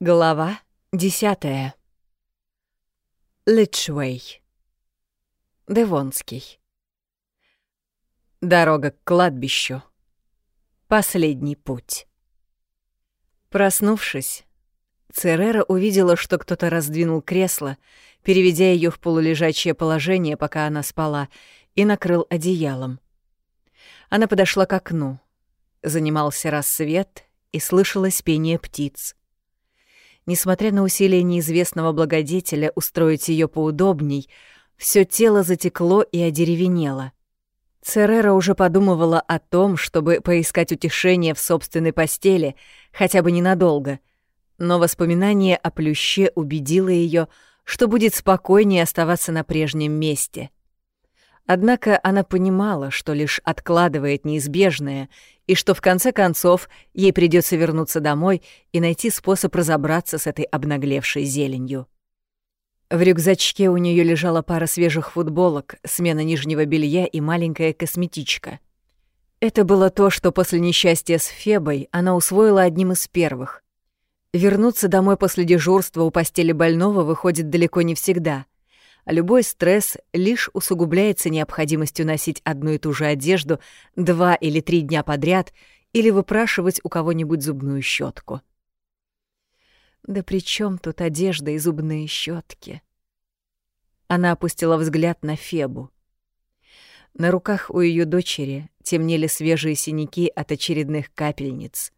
Глава десятая. Литчвей. Девонский. Дорога к кладбищу. Последний путь. Проснувшись, Церера увидела, что кто-то раздвинул кресло, переведя ее в полулежачее положение, пока она спала, и накрыл одеялом. Она подошла к окну. Занимался рассвет, и слышалось пение птиц. Несмотря на усилия неизвестного благодетеля устроить ее поудобней, все тело затекло и одеревенело. Церера уже подумывала о том, чтобы поискать утешение в собственной постели, хотя бы ненадолго, но воспоминание о плюще убедило ее, что будет спокойнее оставаться на прежнем месте — Однако она понимала, что лишь откладывает неизбежное, и что в конце концов ей придется вернуться домой и найти способ разобраться с этой обнаглевшей зеленью. В рюкзачке у нее лежала пара свежих футболок, смена нижнего белья и маленькая косметичка. Это было то, что после несчастья с Фебой она усвоила одним из первых. Вернуться домой после дежурства у постели больного выходит далеко не всегда — любой стресс лишь усугубляется необходимостью носить одну и ту же одежду два или три дня подряд или выпрашивать у кого-нибудь зубную щетку. Да при чем тут одежда и зубные щетки? Она опустила взгляд на Фебу. На руках у ее дочери темнели свежие синяки от очередных капельниц,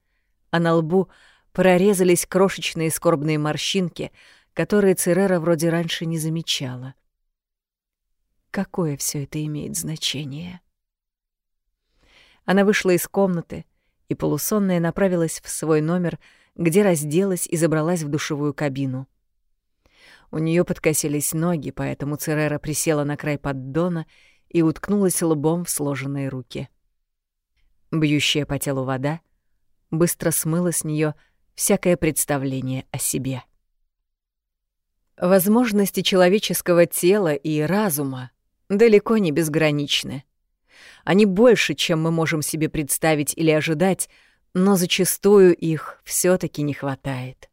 а на лбу прорезались крошечные скорбные морщинки, которые Церера вроде раньше не замечала какое все это имеет значение. Она вышла из комнаты и полусонная направилась в свой номер, где разделась и забралась в душевую кабину. У нее подкосились ноги, поэтому Церера присела на край поддона и уткнулась лбом в сложенные руки. Бьющая по телу вода быстро смыла с нее всякое представление о себе. Возможности человеческого тела и разума далеко не безграничны. Они больше, чем мы можем себе представить или ожидать, но зачастую их все таки не хватает.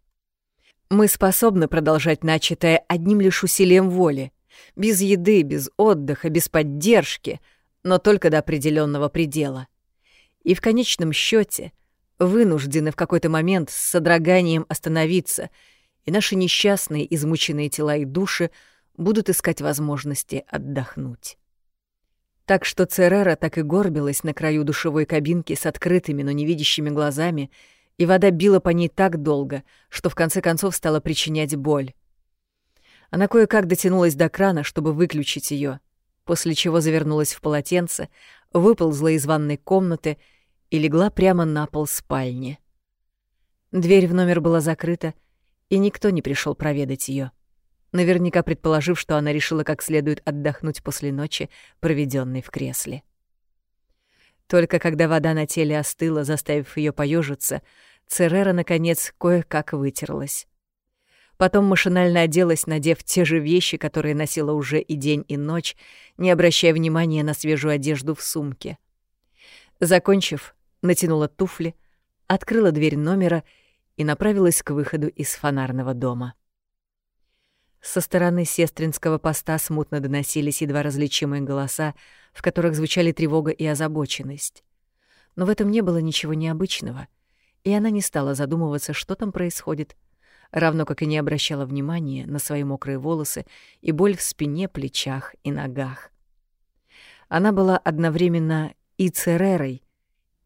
Мы способны продолжать начатое одним лишь усилием воли, без еды, без отдыха, без поддержки, но только до определенного предела. И в конечном счете вынуждены в какой-то момент с содроганием остановиться, и наши несчастные, измученные тела и души — будут искать возможности отдохнуть. Так что Церера так и горбилась на краю душевой кабинки с открытыми, но невидящими глазами, и вода била по ней так долго, что в конце концов стала причинять боль. Она кое-как дотянулась до крана, чтобы выключить ее, после чего завернулась в полотенце, выползла из ванной комнаты и легла прямо на пол спальни. Дверь в номер была закрыта, и никто не пришел проведать ее наверняка предположив, что она решила как следует отдохнуть после ночи, проведенной в кресле. Только когда вода на теле остыла, заставив ее поежиться, Церера, наконец, кое-как вытерлась. Потом машинально оделась, надев те же вещи, которые носила уже и день, и ночь, не обращая внимания на свежую одежду в сумке. Закончив, натянула туфли, открыла дверь номера и направилась к выходу из фонарного дома. Со стороны сестринского поста смутно доносились едва различимые голоса, в которых звучали тревога и озабоченность. Но в этом не было ничего необычного, и она не стала задумываться, что там происходит, равно как и не обращала внимания на свои мокрые волосы и боль в спине, плечах и ногах. Она была одновременно и Церерой,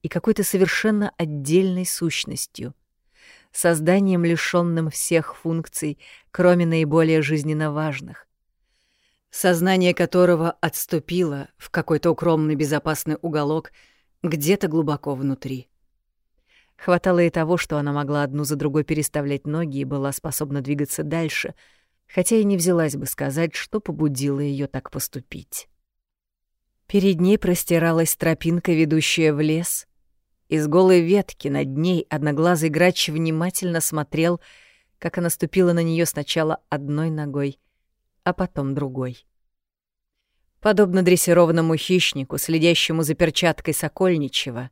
и какой-то совершенно отдельной сущностью — созданием, лишённым всех функций, кроме наиболее жизненно важных. Сознание которого отступило в какой-то укромный безопасный уголок где-то глубоко внутри. Хватало и того, что она могла одну за другой переставлять ноги и была способна двигаться дальше, хотя и не взялась бы сказать, что побудило её так поступить. Перед ней простиралась тропинка, ведущая в лес, из голой ветки над ней одноглазый грач внимательно смотрел, как она ступила на нее сначала одной ногой, а потом другой. Подобно дрессированному хищнику, следящему за перчаткой сокольничего,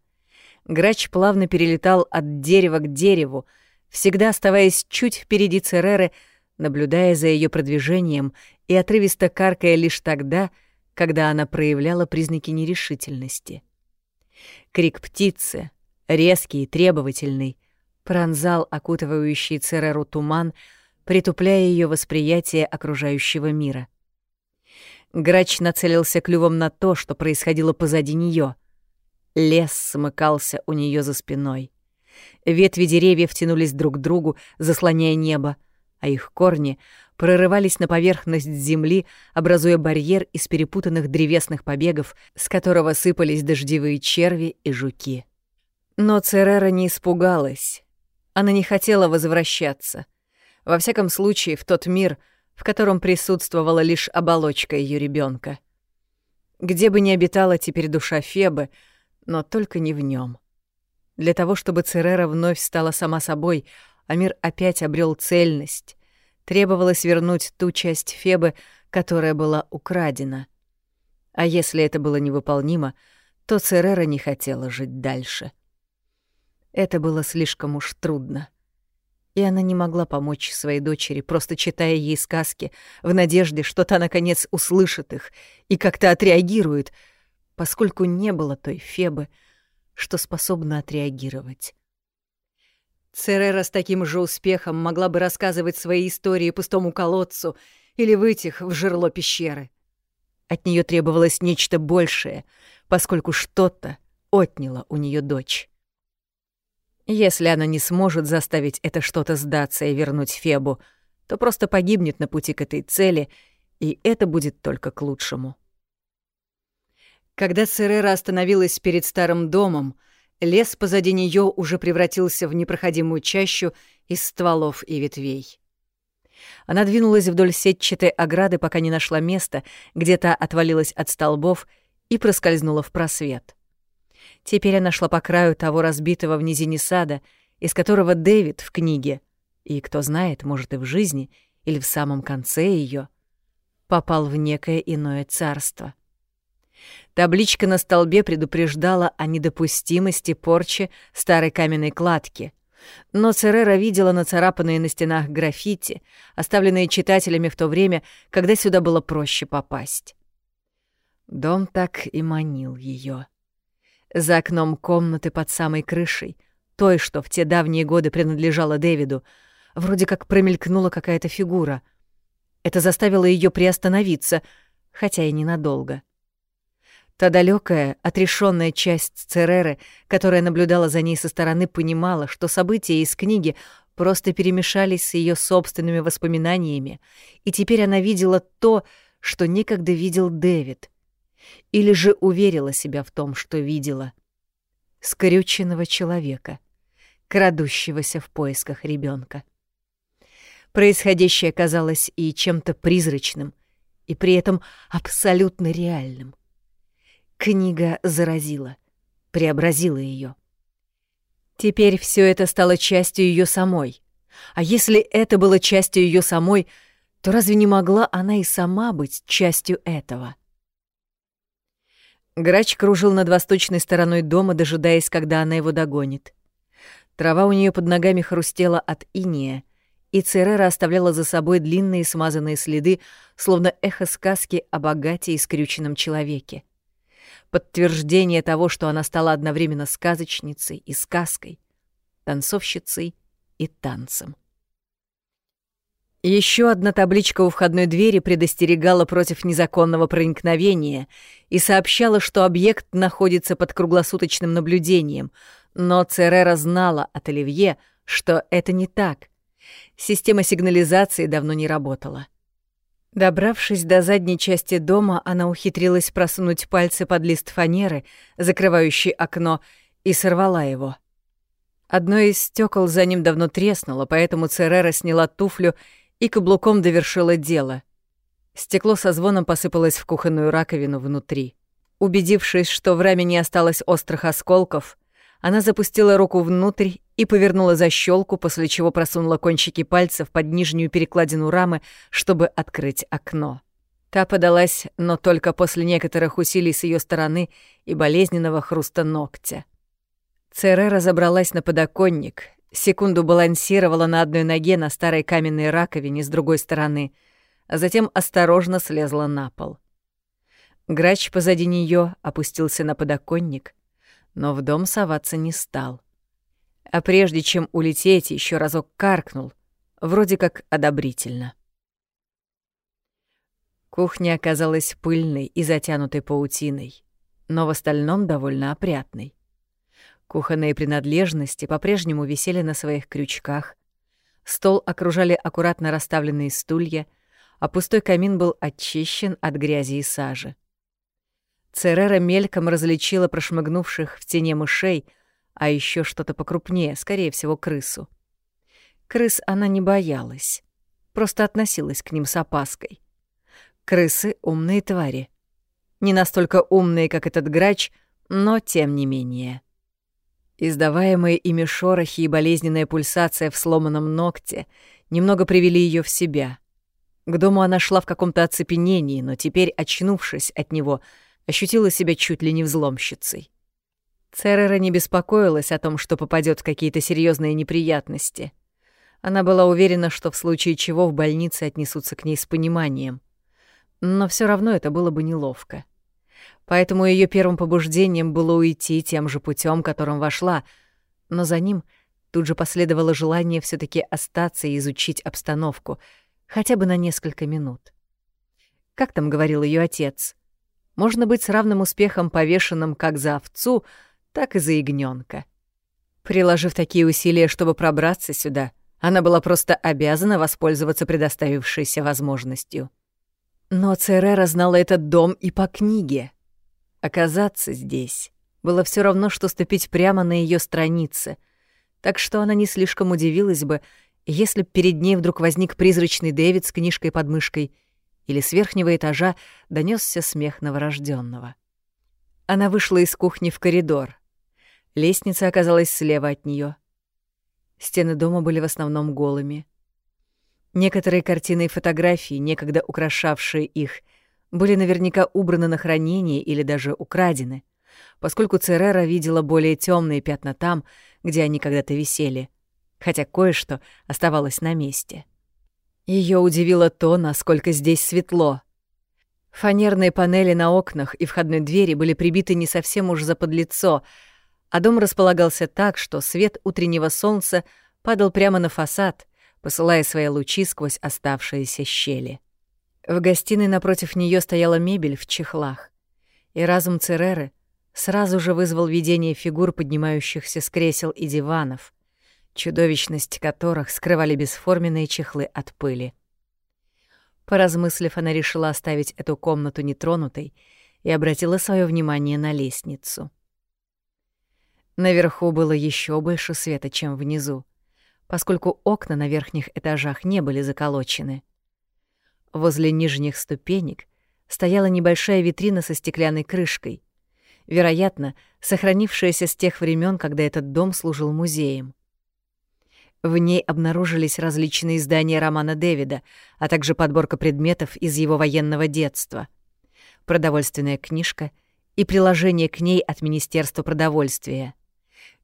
грач плавно перелетал от дерева к дереву, всегда оставаясь чуть впереди Цереры, наблюдая за ее продвижением и отрывисто каркая лишь тогда, когда она проявляла признаки нерешительности. Крик птицы, резкий и требовательный, пронзал окутывающий Цереру туман, притупляя ее восприятие окружающего мира. Грач нацелился клювом на то, что происходило позади нее. Лес смыкался у нее за спиной. Ветви деревьев тянулись друг к другу, заслоняя небо, а их корни прорывались на поверхность земли, образуя барьер из перепутанных древесных побегов, с которого сыпались дождевые черви и жуки. Но Церера не испугалась. Она не хотела возвращаться. Во всяком случае, в тот мир, в котором присутствовала лишь оболочка ее ребенка. Где бы ни обитала теперь душа Фебы, но только не в нем. Для того, чтобы Церера вновь стала сама собой, а мир опять обрел цельность, требовалось вернуть ту часть Фебы, которая была украдена. А если это было невыполнимо, то Церера не хотела жить дальше. Это было слишком уж трудно. И она не могла помочь своей дочери, просто читая ей сказки, в надежде, что та, наконец, услышит их и как-то отреагирует, поскольку не было той Фебы, что способна отреагировать. Церера с таким же успехом могла бы рассказывать свои истории пустому колодцу или вытих в жерло пещеры. От нее требовалось нечто большее, поскольку что-то отняло у нее дочь. Если она не сможет заставить это что-то сдаться и вернуть Фебу, то просто погибнет на пути к этой цели, и это будет только к лучшему. Когда Церера остановилась перед старым домом, лес позади нее уже превратился в непроходимую чащу из стволов и ветвей. Она двинулась вдоль сетчатой ограды, пока не нашла места, где та отвалилась от столбов и проскользнула в просвет. Теперь она шла по краю того разбитого в низине сада, из которого Дэвид в книге, и, кто знает, может, и в жизни, или в самом конце ее, попал в некое иное царство. Табличка на столбе предупреждала о недопустимости порчи старой каменной кладки, но Церера видела нацарапанные на стенах граффити, оставленные читателями в то время, когда сюда было проще попасть. Дом так и манил ее. За окном комнаты под самой крышей, той, что в те давние годы принадлежала Дэвиду, вроде как промелькнула какая-то фигура. Это заставило ее приостановиться, хотя и ненадолго. Та далекая, отрешенная часть Цереры, которая наблюдала за ней со стороны, понимала, что события из книги просто перемешались с ее собственными воспоминаниями, и теперь она видела то, что некогда видел Дэвид — или же уверила себя в том, что видела. Скрюченного человека, крадущегося в поисках ребенка. Происходящее казалось и чем-то призрачным, и при этом абсолютно реальным. Книга заразила, преобразила ее. Теперь все это стало частью ее самой. А если это было частью ее самой, то разве не могла она и сама быть частью этого? Грач кружил над восточной стороной дома, дожидаясь, когда она его догонит. Трава у нее под ногами хрустела от иния, и Церера оставляла за собой длинные смазанные следы, словно эхо сказки о богате и скрюченном человеке. Подтверждение того, что она стала одновременно сказочницей и сказкой, танцовщицей и танцем. Еще одна табличка у входной двери предостерегала против незаконного проникновения и сообщала, что объект находится под круглосуточным наблюдением, но Церера знала от Оливье, что это не так. Система сигнализации давно не работала. Добравшись до задней части дома, она ухитрилась просунуть пальцы под лист фанеры, закрывающий окно, и сорвала его. Одно из стекол за ним давно треснуло, поэтому Церера сняла туфлю и каблуком довершила дело. Стекло со звоном посыпалось в кухонную раковину внутри. Убедившись, что в раме не осталось острых осколков, она запустила руку внутрь и повернула защелку, после чего просунула кончики пальцев под нижнюю перекладину рамы, чтобы открыть окно. Та подалась, но только после некоторых усилий с ее стороны и болезненного хруста ногтя. Цере разобралась на подоконник, Секунду балансировала на одной ноге на старой каменной раковине с другой стороны, а затем осторожно слезла на пол. Грач позади нее опустился на подоконник, но в дом соваться не стал. А прежде чем улететь, еще разок каркнул, вроде как одобрительно. Кухня оказалась пыльной и затянутой паутиной, но в остальном довольно опрятной. Кухонные принадлежности по-прежнему висели на своих крючках. Стол окружали аккуратно расставленные стулья, а пустой камин был очищен от грязи и сажи. Церера мельком различила прошмыгнувших в тени мышей, а еще что-то покрупнее, скорее всего, крысу. Крыс она не боялась, просто относилась к ним с опаской. Крысы — умные твари. Не настолько умные, как этот грач, но тем не менее. Издаваемые ими шорохи и болезненная пульсация в сломанном ногте немного привели ее в себя. К дому она шла в каком-то оцепенении, но теперь, очнувшись от него, ощутила себя чуть ли не взломщицей. Церера не беспокоилась о том, что попадет в какие-то серьезные неприятности. Она была уверена, что в случае чего в больнице отнесутся к ней с пониманием. Но все равно это было бы неловко поэтому ее первым побуждением было уйти тем же путем, которым вошла, но за ним тут же последовало желание все таки остаться и изучить обстановку, хотя бы на несколько минут. Как там говорил ее отец? Можно быть с равным успехом повешенным как за овцу, так и за ягненка. Приложив такие усилия, чтобы пробраться сюда, она была просто обязана воспользоваться предоставившейся возможностью. Но Церера знала этот дом и по книге — Оказаться здесь было все равно, что ступить прямо на ее странице, так что она не слишком удивилась бы, если б перед ней вдруг возник призрачный Дэвид с книжкой под мышкой, или с верхнего этажа донесся смех новорожденного. Она вышла из кухни в коридор. Лестница оказалась слева от нее. Стены дома были в основном голыми. Некоторые картины и фотографии, некогда украшавшие их, были наверняка убраны на хранение или даже украдены, поскольку Церера видела более темные пятна там, где они когда-то висели, хотя кое-что оставалось на месте. Ее удивило то, насколько здесь светло. Фанерные панели на окнах и входной двери были прибиты не совсем уж за подлицо, а дом располагался так, что свет утреннего солнца падал прямо на фасад, посылая свои лучи сквозь оставшиеся щели. В гостиной напротив нее стояла мебель в чехлах, и разум Цереры сразу же вызвал видение фигур, поднимающихся с кресел и диванов, чудовищность которых скрывали бесформенные чехлы от пыли. Поразмыслив, она решила оставить эту комнату нетронутой и обратила свое внимание на лестницу. Наверху было еще больше света, чем внизу, поскольку окна на верхних этажах не были заколочены. Возле нижних ступенек стояла небольшая витрина со стеклянной крышкой, вероятно, сохранившаяся с тех времен, когда этот дом служил музеем. В ней обнаружились различные издания романа Дэвида, а также подборка предметов из его военного детства, продовольственная книжка и приложение к ней от Министерства продовольствия,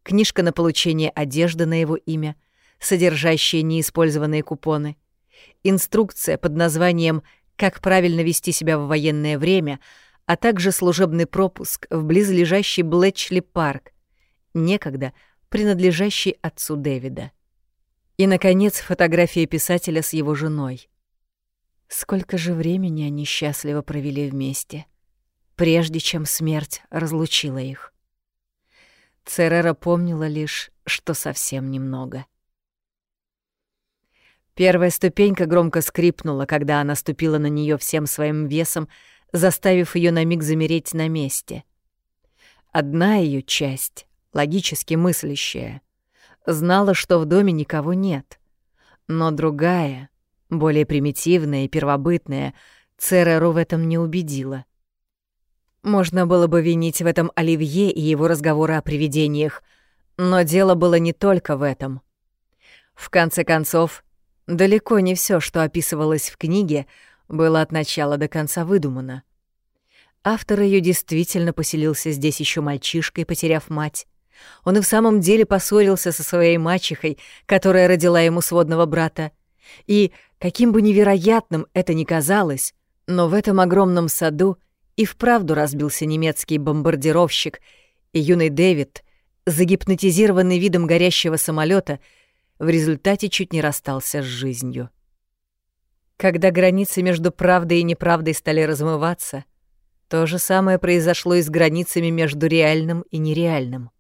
книжка на получение одежды на его имя, содержащая неиспользованные купоны — инструкция под названием «Как правильно вести себя в военное время», а также служебный пропуск в близлежащий Блэчли-парк, некогда принадлежащий отцу Дэвида. И, наконец, фотография писателя с его женой. Сколько же времени они счастливо провели вместе, прежде чем смерть разлучила их. Церера помнила лишь, что совсем немного — Первая ступенька громко скрипнула, когда она ступила на нее всем своим весом, заставив ее на миг замереть на месте. Одна ее часть, логически мыслящая, знала, что в доме никого нет. Но другая, более примитивная и первобытная, Цереру в этом не убедила. Можно было бы винить в этом Оливье и его разговоры о привидениях, но дело было не только в этом. В конце концов, Далеко не все, что описывалось в книге, было от начала до конца выдумано. Автор ее действительно поселился здесь еще мальчишкой, потеряв мать, Он и в самом деле поссорился со своей мачехой, которая родила ему сводного брата. И, каким бы невероятным это ни казалось, но в этом огромном саду и вправду разбился немецкий бомбардировщик, и юный Дэвид, загипнотизированный видом горящего самолета, в результате чуть не расстался с жизнью. Когда границы между правдой и неправдой стали размываться, то же самое произошло и с границами между реальным и нереальным.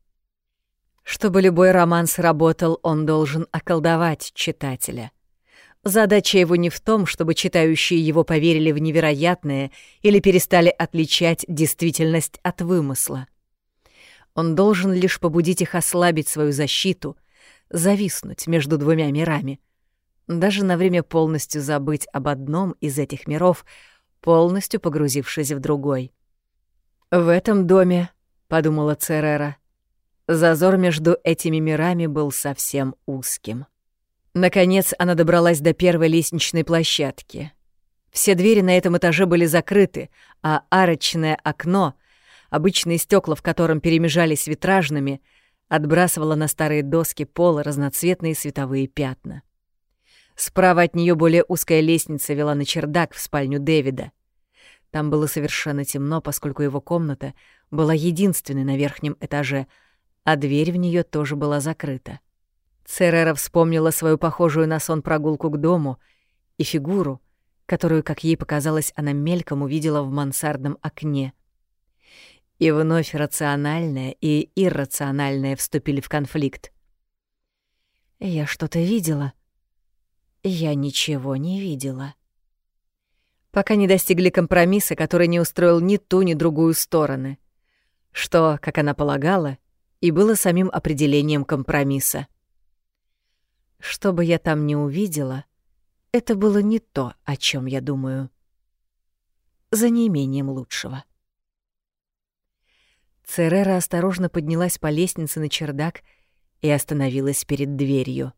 Чтобы любой роман сработал, он должен околдовать читателя. Задача его не в том, чтобы читающие его поверили в невероятное или перестали отличать действительность от вымысла. Он должен лишь побудить их ослабить свою защиту, зависнуть между двумя мирами, даже на время полностью забыть об одном из этих миров, полностью погрузившись в другой. «В этом доме», — подумала Церера, — «зазор между этими мирами был совсем узким». Наконец она добралась до первой лестничной площадки. Все двери на этом этаже были закрыты, а арочное окно, обычные стекла в котором перемежались витражными, отбрасывало на старые доски пола разноцветные световые пятна. Справа от нее более узкая лестница вела на чердак в спальню Дэвида. Там было совершенно темно, поскольку его комната была единственной на верхнем этаже, а дверь в нее тоже была закрыта. Церера вспомнила свою похожую на сон прогулку к дому и фигуру, которую, как ей показалось, она мельком увидела в мансардном окне. И вновь рациональное и иррациональное вступили в конфликт. «Я что-то видела?» «Я ничего не видела». Пока не достигли компромисса, который не устроил ни ту, ни другую стороны. Что, как она полагала, и было самим определением компромисса. Что бы я там не увидела, это было не то, о чем я думаю. За неимением лучшего. Церера осторожно поднялась по лестнице на чердак и остановилась перед дверью.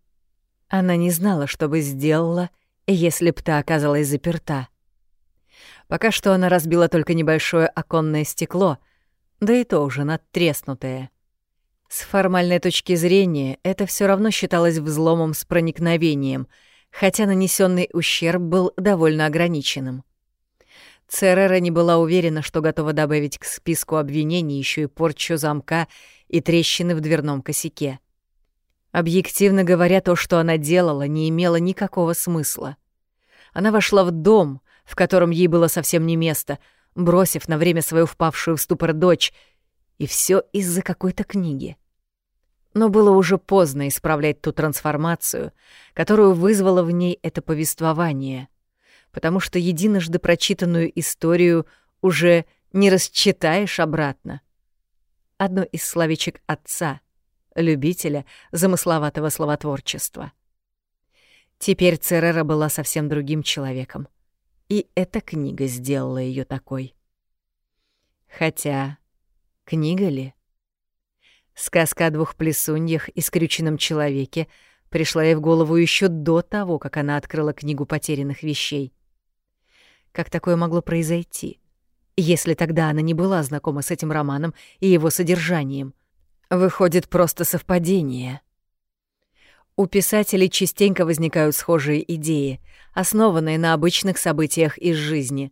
Она не знала, что бы сделала, если б та оказалась заперта. Пока что она разбила только небольшое оконное стекло, да и то уже надтреснутое — с формальной точки зрения это все равно считалось взломом с проникновением, хотя нанесенный ущерб был довольно ограниченным. Церера не была уверена, что готова добавить к списку обвинений еще и порчу замка и трещины в дверном косяке. Объективно говоря, то, что она делала, не имело никакого смысла. Она вошла в дом, в котором ей было совсем не место, бросив на время свою впавшую в ступор дочь — и все из-за какой-то книги. Но было уже поздно исправлять ту трансформацию, которую вызвало в ней это повествование, потому что единожды прочитанную историю уже не расчитаешь обратно. Одно из словечек отца, любителя замысловатого словотворчества. Теперь Церера была совсем другим человеком, и эта книга сделала ее такой. Хотя Книга ли? Сказка о двух плесуньях и скрюченном человеке пришла ей в голову еще до того, как она открыла книгу потерянных вещей. Как такое могло произойти, если тогда она не была знакома с этим романом и его содержанием? Выходит, просто совпадение. У писателей частенько возникают схожие идеи, основанные на обычных событиях из жизни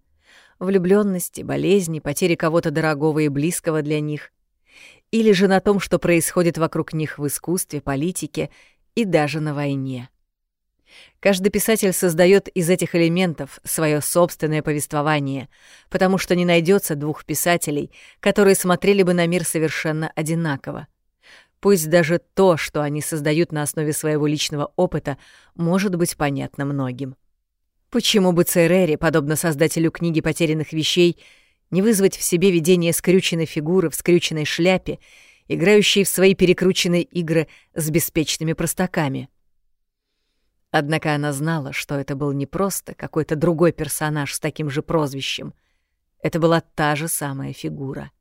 влюбленности, болезни, потери кого-то дорогого и близкого для них, или же на том, что происходит вокруг них в искусстве, политике и даже на войне. Каждый писатель создает из этих элементов свое собственное повествование, потому что не найдется двух писателей, которые смотрели бы на мир совершенно одинаково. Пусть даже то, что они создают на основе своего личного опыта, может быть понятно многим. Почему бы Церере, подобно создателю книги потерянных вещей, не вызвать в себе видение скрюченной фигуры в скрюченной шляпе, играющей в свои перекрученные игры с беспечными простаками? Однако она знала, что это был не просто какой-то другой персонаж с таким же прозвищем. Это была та же самая фигура.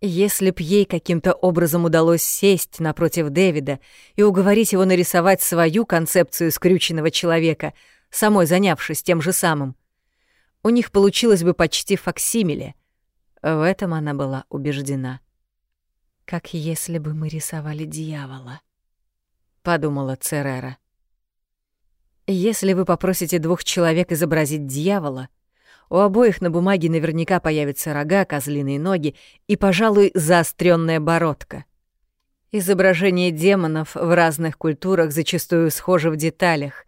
Если б ей каким-то образом удалось сесть напротив Дэвида и уговорить его нарисовать свою концепцию скрюченного человека — самой занявшись тем же самым. У них получилось бы почти факсимиле. В этом она была убеждена. Как если бы мы рисовали дьявола, подумала Церера. Если вы попросите двух человек изобразить дьявола, у обоих на бумаге наверняка появятся рога, козлиные ноги и, пожалуй, заостренная бородка. Изображения демонов в разных культурах зачастую схожи в деталях,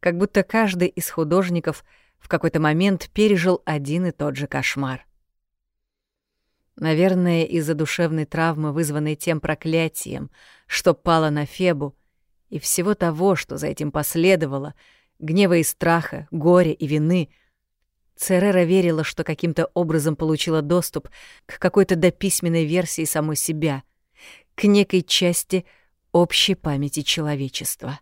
как будто каждый из художников в какой-то момент пережил один и тот же кошмар. Наверное, из-за душевной травмы, вызванной тем проклятием, что пало на Фебу, и всего того, что за этим последовало, гнева и страха, горя и вины, Церера верила, что каким-то образом получила доступ к какой-то дописьменной версии самой себя, к некой части общей памяти человечества.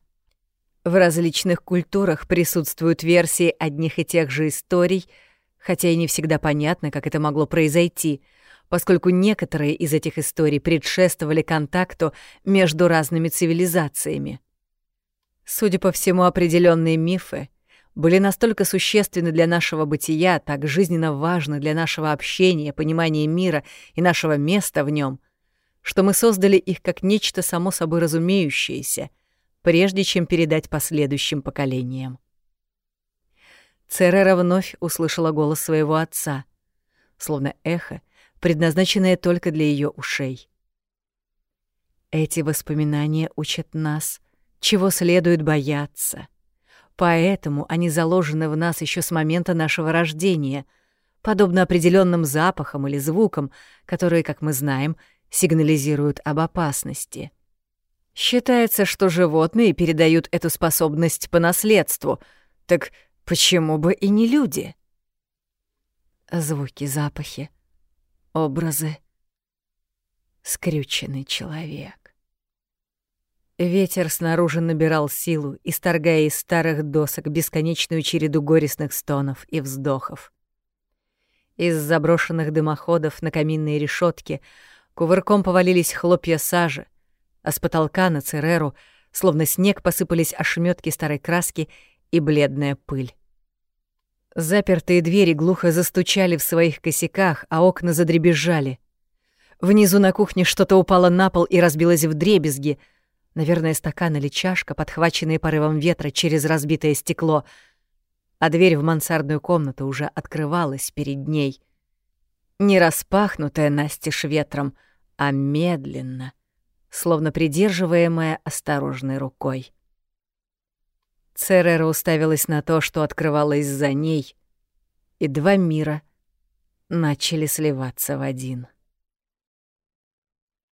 В различных культурах присутствуют версии одних и тех же историй, хотя и не всегда понятно, как это могло произойти — поскольку некоторые из этих историй предшествовали контакту между разными цивилизациями. Судя по всему, определенные мифы были настолько существенны для нашего бытия, так жизненно важны для нашего общения, понимания мира и нашего места в нем, что мы создали их как нечто само собой разумеющееся, прежде чем передать последующим поколениям. Церера вновь услышала голос своего отца, словно эхо, предназначенное только для ее ушей. Эти воспоминания учат нас, чего следует бояться. Поэтому они заложены в нас еще с момента нашего рождения, подобно определенным запахам или звукам, которые, как мы знаем, сигнализируют об опасности. Считается, что животные передают эту способность по наследству, так почему бы и не люди? Звуки, запахи — образы. Скрюченный человек. Ветер снаружи набирал силу, исторгая из старых досок бесконечную череду горестных стонов и вздохов. Из заброшенных дымоходов на каминные решетки кувырком повалились хлопья сажи, а с потолка на Цереру, словно снег, посыпались ошметки старой краски и бледная пыль. Запертые двери глухо застучали в своих косяках, а окна задребезжали. Внизу на кухне что-то упало на пол и разбилось в дребезги. Наверное, стакан или чашка, подхваченные порывом ветра через разбитое стекло. А дверь в мансардную комнату уже открывалась перед ней. Не распахнутая настежь ветром, а медленно, словно придерживаемая осторожной рукой. Церера уставилась на то, что открывалось за ней, и два мира начали сливаться в один.